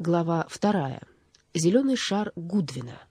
Глава вторая. Зеленый шар Гудвина.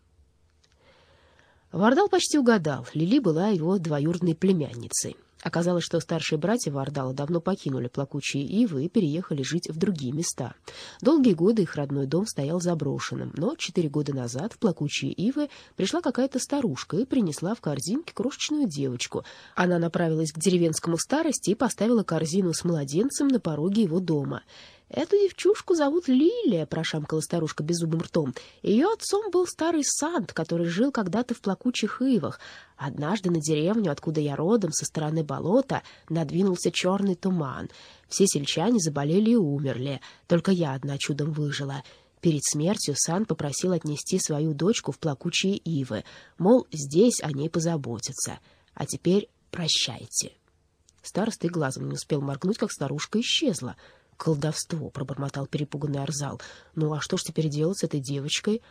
Вардал почти угадал. Лили была его двоюродной племянницей. Оказалось, что старшие братья Вардала давно покинули плакучие ивы и переехали жить в другие места. Долгие годы их родной дом стоял заброшенным, но четыре года назад в плакучие ивы пришла какая-то старушка и принесла в корзинке крошечную девочку. Она направилась к деревенскому старости и поставила корзину с младенцем на пороге его дома. «Эту девчушку зовут Лилия», — прошамкала старушка беззубым ртом. «Ее отцом был старый Сант, который жил когда-то в плакучих ивах. Однажды на деревню, откуда я родом, со стороны болота, надвинулся черный туман. Все сельчане заболели и умерли. Только я одна чудом выжила». Перед смертью Сан попросил отнести свою дочку в плакучие ивы, мол, здесь о ней позаботятся. А теперь прощайте. Староста глазом не успел моргнуть, как старушка исчезла — колдовство, — пробормотал перепуганный Арзал. — Ну а что ж теперь делать с этой девочкой?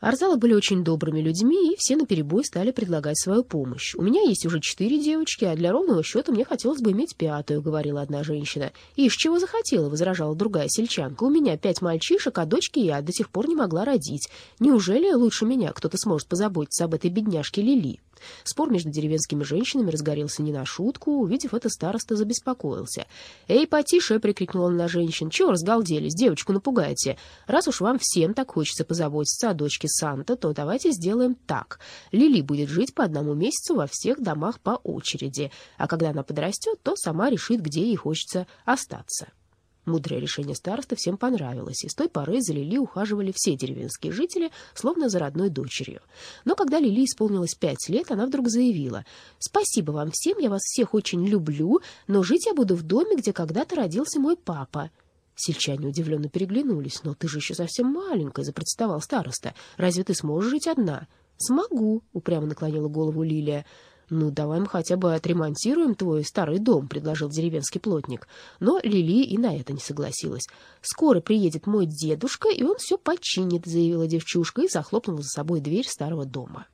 Арзалы были очень добрыми людьми, и все наперебой стали предлагать свою помощь. «У меня есть уже четыре девочки, а для ровного счета мне хотелось бы иметь пятую», — говорила одна женщина. «И из чего захотела», — возражала другая сельчанка. «У меня пять мальчишек, а дочки я до сих пор не могла родить. Неужели лучше меня кто-то сможет позаботиться об этой бедняжке Лили?» Спор между деревенскими женщинами разгорелся не на шутку. Увидев это, староста забеспокоился. «Эй, потише!» — прикрикнул он на женщин. «Чего разгалделись? Девочку напугаете. Раз уж вам всем так хочется позаботиться о дочке Санта, то давайте сделаем так. Лили будет жить по одному месяцу во всех домах по очереди, а когда она подрастет, то сама решит, где ей хочется остаться». Мудрое решение староста всем понравилось, и с той поры за Лили ухаживали все деревенские жители, словно за родной дочерью. Но когда Лили исполнилось пять лет, она вдруг заявила, «Спасибо вам всем, я вас всех очень люблю, но жить я буду в доме, где когда-то родился мой папа». Сельчане удивленно переглянулись. «Но ты же еще совсем маленькая», — запротестовал староста. «Разве ты сможешь жить одна?» «Смогу», — упрямо наклонила голову Лилия. «Ну, давай мы хотя бы отремонтируем твой старый дом», — предложил деревенский плотник. Но Лили и на это не согласилась. «Скоро приедет мой дедушка, и он все починит», — заявила девчушка и захлопнула за собой дверь старого дома.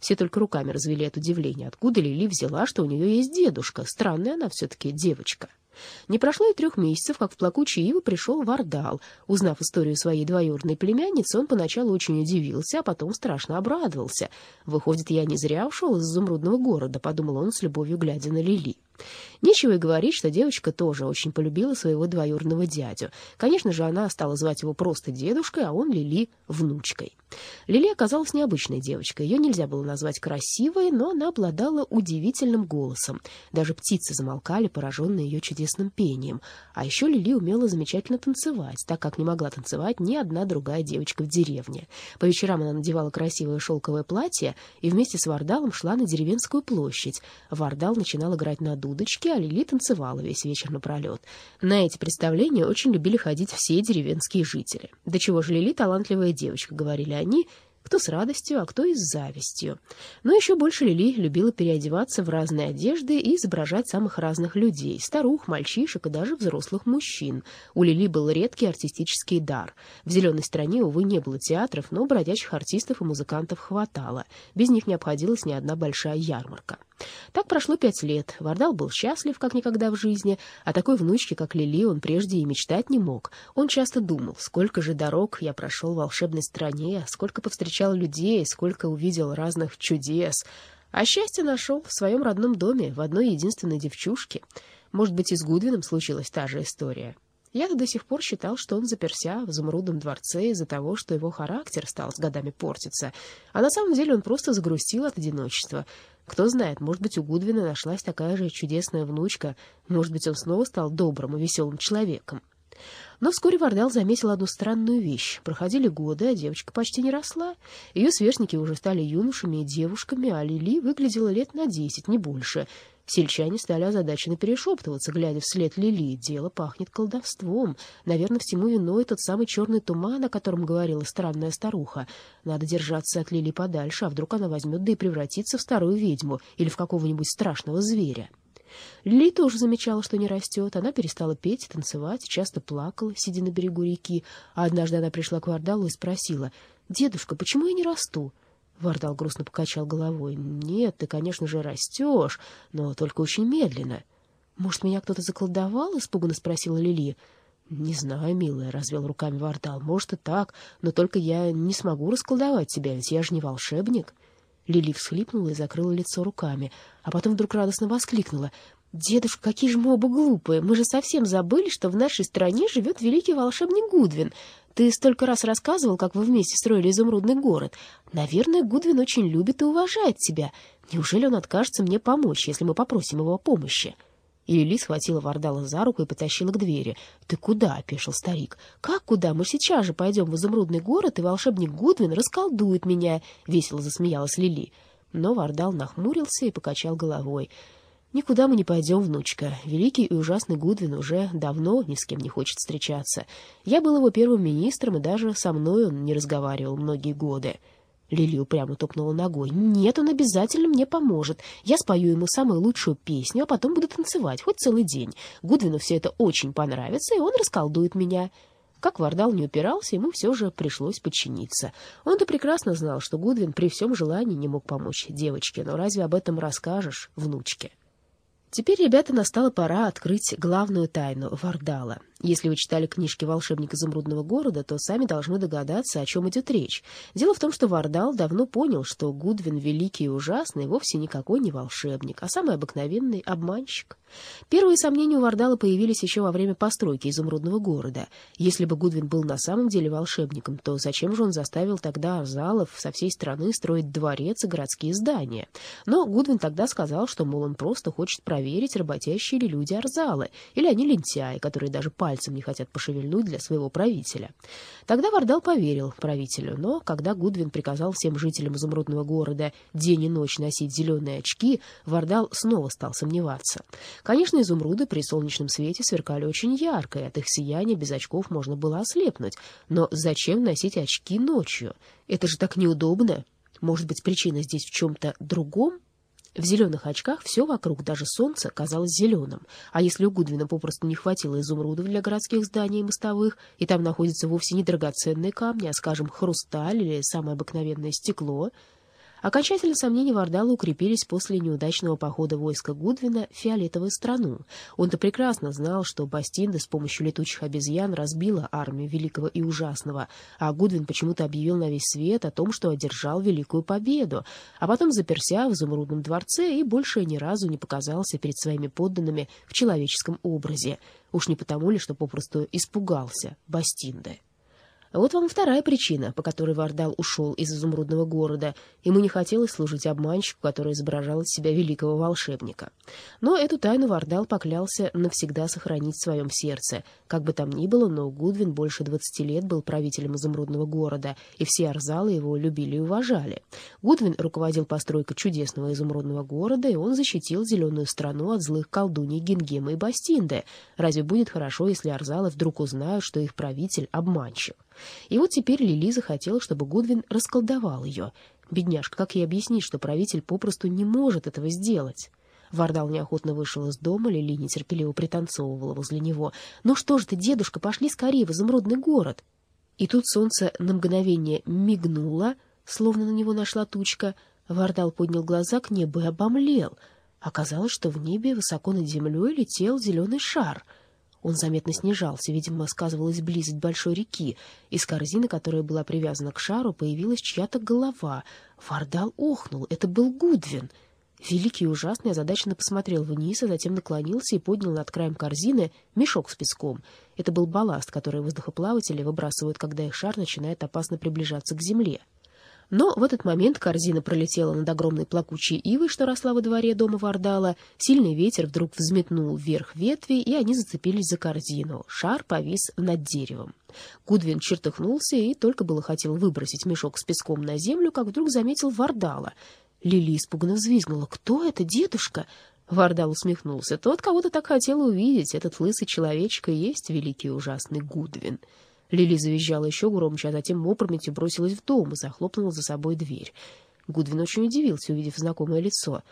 Все только руками развели от удивления, откуда Лили взяла, что у нее есть дедушка. Странная она все-таки девочка. Не прошло и трех месяцев, как в плакучие ивы пришел Вардал. Узнав историю своей двоюродной племянницы, он поначалу очень удивился, а потом страшно обрадовался. «Выходит, я не зря ушел из изумрудного города», — подумал он с любовью, глядя на Лили. Нечего и говорить, что девочка тоже очень полюбила своего двоюродного дядю. Конечно же, она стала звать его просто дедушкой, а он Лили — внучкой. Лили оказалась необычной девочкой. Ее нельзя было назвать красивой, но она обладала удивительным голосом. Даже птицы замолкали, пораженные ее чудесным пением. А еще Лили умела замечательно танцевать, так как не могла танцевать ни одна другая девочка в деревне. По вечерам она надевала красивое шелковое платье и вместе с Вардалом шла на деревенскую площадь. Вардал начинал играть на дудочке, а Лили танцевала весь вечер напролет. На эти представления очень любили ходить все деревенские жители. «Да чего же Лили талантливая девочка», — говорили они, кто с радостью, а кто и с завистью. Но еще больше Лили любила переодеваться в разные одежды и изображать самых разных людей — старух, мальчишек и даже взрослых мужчин. У Лили был редкий артистический дар. В «Зеленой стране», увы, не было театров, но бродячих артистов и музыкантов хватало. Без них не обходилась ни одна большая ярмарка. Так прошло пять лет. Вардал был счастлив, как никогда в жизни. О такой внучке, как Лили, он прежде и мечтать не мог. Он часто думал, сколько же дорог я прошел в волшебной стране, сколько повстречал людей, сколько увидел разных чудес. А счастье нашел в своем родном доме, в одной единственной девчушке. Может быть, и с Гудвином случилась та же история. Я до сих пор считал, что он заперся в изумрудном дворце из-за того, что его характер стал с годами портиться, а на самом деле он просто загрустил от одиночества. Кто знает, может быть, у Гудвина нашлась такая же чудесная внучка, может быть, он снова стал добрым и веселым человеком. Но вскоре Вардал заметил одну странную вещь. Проходили годы, а девочка почти не росла. Ее сверстники уже стали юношами и девушками, а Лили выглядела лет на десять, не больше. Сельчане стали озадаченно перешептываться, глядя вслед Лили. Дело пахнет колдовством. Наверное, всему виной тот самый черный туман, о котором говорила странная старуха. Надо держаться от Лили подальше, а вдруг она возьмет да и превратится в старую ведьму или в какого-нибудь страшного зверя. Лили тоже замечала, что не растет. Она перестала петь, танцевать, часто плакала, сидя на берегу реки. А однажды она пришла к Вардалу и спросила, «Дедушка, почему я не расту?» Вардал грустно покачал головой. «Нет, ты, конечно же, растешь, но только очень медленно». «Может, меня кто-то заколдовал?» — испуганно спросила Лили. «Не знаю, милая», — развел руками Вардал. «Может и так, но только я не смогу расколдовать тебя, ведь я же не волшебник». Лили всхлипнула и закрыла лицо руками, а потом вдруг радостно воскликнула. «Дедушка, какие же мы оба глупые! Мы же совсем забыли, что в нашей стране живет великий волшебник Гудвин. Ты столько раз рассказывал, как вы вместе строили изумрудный город. Наверное, Гудвин очень любит и уважает тебя. Неужели он откажется мне помочь, если мы попросим его помощи?» И Лили схватила Вардала за руку и потащила к двери. «Ты куда?» — опешил старик. «Как куда? Мы сейчас же пойдем в изумрудный город, и волшебник Гудвин расколдует меня!» — весело засмеялась Лили. Но Вардал нахмурился и покачал головой. «Никуда мы не пойдем, внучка. Великий и ужасный Гудвин уже давно ни с кем не хочет встречаться. Я был его первым министром, и даже со мной он не разговаривал многие годы». Лили упрямо топнула ногой. «Нет, он обязательно мне поможет. Я спою ему самую лучшую песню, а потом буду танцевать, хоть целый день. Гудвину все это очень понравится, и он расколдует меня». Как Вардал не упирался, ему все же пришлось подчиниться. Он-то прекрасно знал, что Гудвин при всем желании не мог помочь девочке, но разве об этом расскажешь внучке? Теперь, ребята, настала пора открыть главную тайну Вардала — если вы читали книжки «Волшебник изумрудного города», то сами должны догадаться, о чем идет речь. Дело в том, что Вардал давно понял, что Гудвин великий и ужасный вовсе никакой не волшебник, а самый обыкновенный обманщик. Первые сомнения у Вардала появились еще во время постройки изумрудного города. Если бы Гудвин был на самом деле волшебником, то зачем же он заставил тогда Арзалов со всей страны строить дворец и городские здания? Но Гудвин тогда сказал, что, мол, он просто хочет проверить, работящие ли люди Арзалы, или они лентяи, которые даже пальцем пальцем не хотят пошевельнуть для своего правителя. Тогда Вардал поверил правителю, но когда Гудвин приказал всем жителям изумрудного города день и ночь носить зеленые очки, Вардал снова стал сомневаться. Конечно, изумруды при солнечном свете сверкали очень ярко, и от их сияния без очков можно было ослепнуть. Но зачем носить очки ночью? Это же так неудобно. Может быть, причина здесь в чем-то другом? В зеленых очках все вокруг, даже солнце, казалось зеленым. А если у Гудвина попросту не хватило изумрудов для городских зданий и мостовых, и там находятся вовсе не драгоценные камни, а, скажем, хрусталь или самое обыкновенное стекло — Окончательно сомнения Вардала укрепились после неудачного похода войска Гудвина в фиолетовую страну. Он-то прекрасно знал, что Бастинда с помощью летучих обезьян разбила армию Великого и Ужасного, а Гудвин почему-то объявил на весь свет о том, что одержал Великую Победу, а потом заперся в изумрудном дворце и больше ни разу не показался перед своими подданными в человеческом образе. Уж не потому ли, что попросту испугался Бастинды. Вот вам вторая причина, по которой Вардал ушел из изумрудного города. Ему не хотелось служить обманщику, который изображал из себя великого волшебника. Но эту тайну Вардал поклялся навсегда сохранить в своем сердце. Как бы там ни было, но Гудвин больше двадцати лет был правителем изумрудного города, и все арзалы его любили и уважали. Гудвин руководил постройкой чудесного изумрудного города, и он защитил зеленую страну от злых колдуней Гингема и Бастинды. Разве будет хорошо, если арзалы вдруг узнают, что их правитель — обманщик? И вот теперь Лили захотела, чтобы Гудвин расколдовал ее. Бедняжка, как ей объяснить, что правитель попросту не может этого сделать? Вардал неохотно вышел из дома, Лили нетерпеливо пританцовывала возле него. «Ну что же ты, дедушка, пошли скорее в изумрудный город!» И тут солнце на мгновение мигнуло, словно на него нашла тучка. Вардал поднял глаза к небу и обомлел. Оказалось, что в небе высоко над землей летел зеленый шар — он заметно снижался, видимо, сказывалась близость большой реки. Из корзины, которая была привязана к шару, появилась чья-то голова. Вардал охнул. Это был Гудвин. Великий и ужасный озадаченно посмотрел вниз, а затем наклонился и поднял над краем корзины мешок с песком. Это был балласт, который воздухоплаватели выбрасывают, когда их шар начинает опасно приближаться к земле. Но в этот момент корзина пролетела над огромной плакучей ивой, что росла во дворе дома Вардала. Сильный ветер вдруг взметнул вверх ветви, и они зацепились за корзину. Шар повис над деревом. Гудвин чертыхнулся и только было хотел выбросить мешок с песком на землю, как вдруг заметил Вардала. Лили испуганно взвизгнула. «Кто это, дедушка?» Вардал усмехнулся. «Тот, кого ты так хотела увидеть, этот лысый человечек и есть великий ужасный Гудвин». Лили завизжала еще громче, а затем опрометью бросилась в дом и захлопнула за собой дверь. Гудвин очень удивился, увидев знакомое лицо.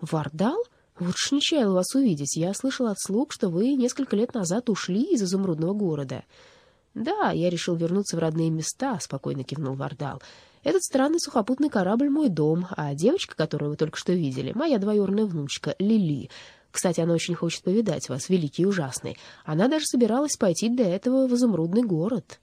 «Вардал? Ж не чаял вас увидеть. Я слышал от слуг, что вы несколько лет назад ушли из изумрудного города». «Да, я решил вернуться в родные места», — спокойно кивнул Вардал. «Этот странный сухопутный корабль — мой дом, а девочка, которую вы только что видели, — моя двоюродная внучка Лили. Кстати, она очень хочет повидать вас, великий и ужасный. Она даже собиралась пойти для этого в изумрудный город».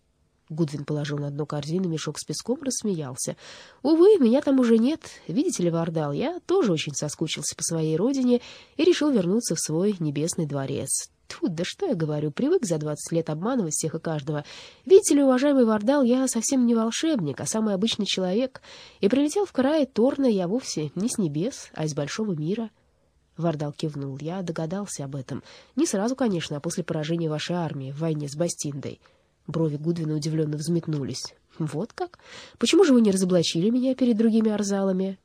Гудвин положил на дно корзины мешок с песком, рассмеялся. «Увы, меня там уже нет. Видите ли, Вардал, я тоже очень соскучился по своей родине и решил вернуться в свой небесный дворец. Тьфу, да что я говорю, привык за двадцать лет обманывать всех и каждого. Видите ли, уважаемый Вардал, я совсем не волшебник, а самый обычный человек. И прилетел в край Торна я вовсе не с небес, а из большого мира». Вардал кивнул. «Я догадался об этом. Не сразу, конечно, а после поражения вашей армии в войне с Бастиндой». Брови Гудвина удивленно взметнулись. «Вот как? Почему же вы не разоблачили меня перед другими арзалами?»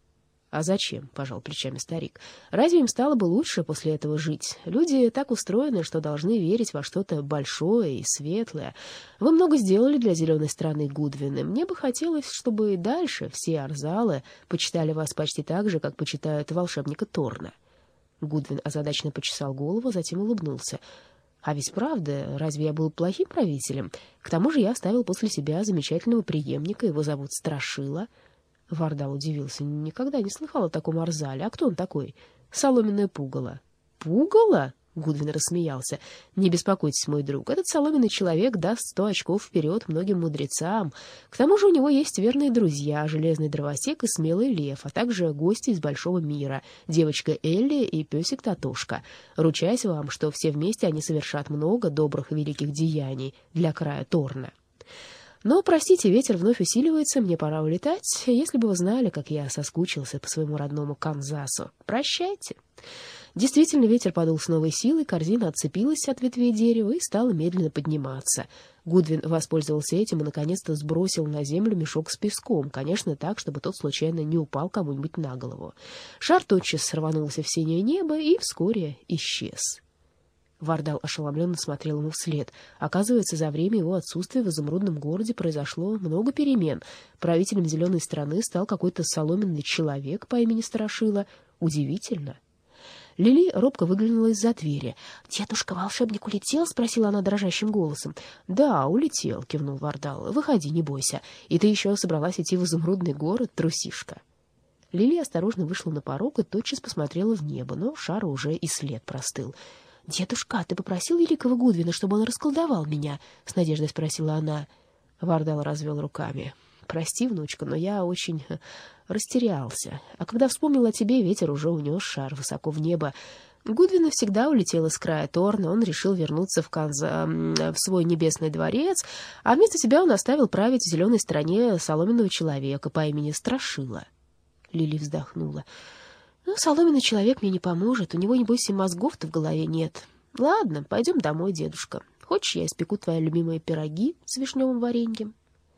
«А зачем?» — пожал плечами старик. «Разве им стало бы лучше после этого жить? Люди так устроены, что должны верить во что-то большое и светлое. Вы много сделали для зеленой страны Гудвины. Мне бы хотелось, чтобы и дальше все арзалы почитали вас почти так же, как почитают волшебника Торна». Гудвин озадаченно почесал голову, затем улыбнулся. А ведь правда, разве я был плохим правителем? К тому же я оставил после себя замечательного преемника, его зовут Страшила. Вардал удивился. Никогда не слыхал о таком Арзале. А кто он такой? Соломенное пугало. Пугало? Гудвин рассмеялся. «Не беспокойтесь, мой друг, этот соломенный человек даст сто очков вперед многим мудрецам. К тому же у него есть верные друзья, железный дровосек и смелый лев, а также гости из большого мира, девочка Элли и песик Татушка. Ручаюсь вам, что все вместе они совершат много добрых и великих деяний для края Торна». Но, простите, ветер вновь усиливается, мне пора улетать. Если бы вы знали, как я соскучился по своему родному Канзасу. Прощайте. Действительно, ветер подул с новой силой, корзина отцепилась от ветвей дерева и стала медленно подниматься. Гудвин воспользовался этим и, наконец-то, сбросил на землю мешок с песком, конечно, так, чтобы тот случайно не упал кому-нибудь на голову. Шар тотчас рванулся в синее небо и вскоре исчез. Вардал ошеломленно смотрел ему вслед. Оказывается, за время его отсутствия в изумрудном городе произошло много перемен. Правителем зеленой страны стал какой-то соломенный человек по имени Страшила. Удивительно. Лили робко выглянула из-за двери. «Дедушка-волшебник улетел?» — спросила она дрожащим голосом. «Да, улетел», — кивнул Вардал. «Выходи, не бойся. И ты еще собралась идти в изумрудный город, трусишка». Лили осторожно вышла на порог и тотчас посмотрела в небо, но шара уже и след простыл. «Дедушка, ты попросил великого Гудвина, чтобы он расколдовал меня?» — с надеждой спросила она. Вардал развел руками. «Прости, внучка, но я очень растерялся. А когда вспомнил о тебе, ветер уже унес шар высоко в небо. Гудвин навсегда улетел из края Торна, он решил вернуться в, Канза, в свой небесный дворец, а вместо себя он оставил править в зеленой стране соломенного человека по имени Страшила». Лили вздохнула. «Ну, соломенный человек мне не поможет, у него, небось, и мозгов-то в голове нет. Ладно, пойдем домой, дедушка. Хочешь, я испеку твои любимые пироги с вишневым вареньем?»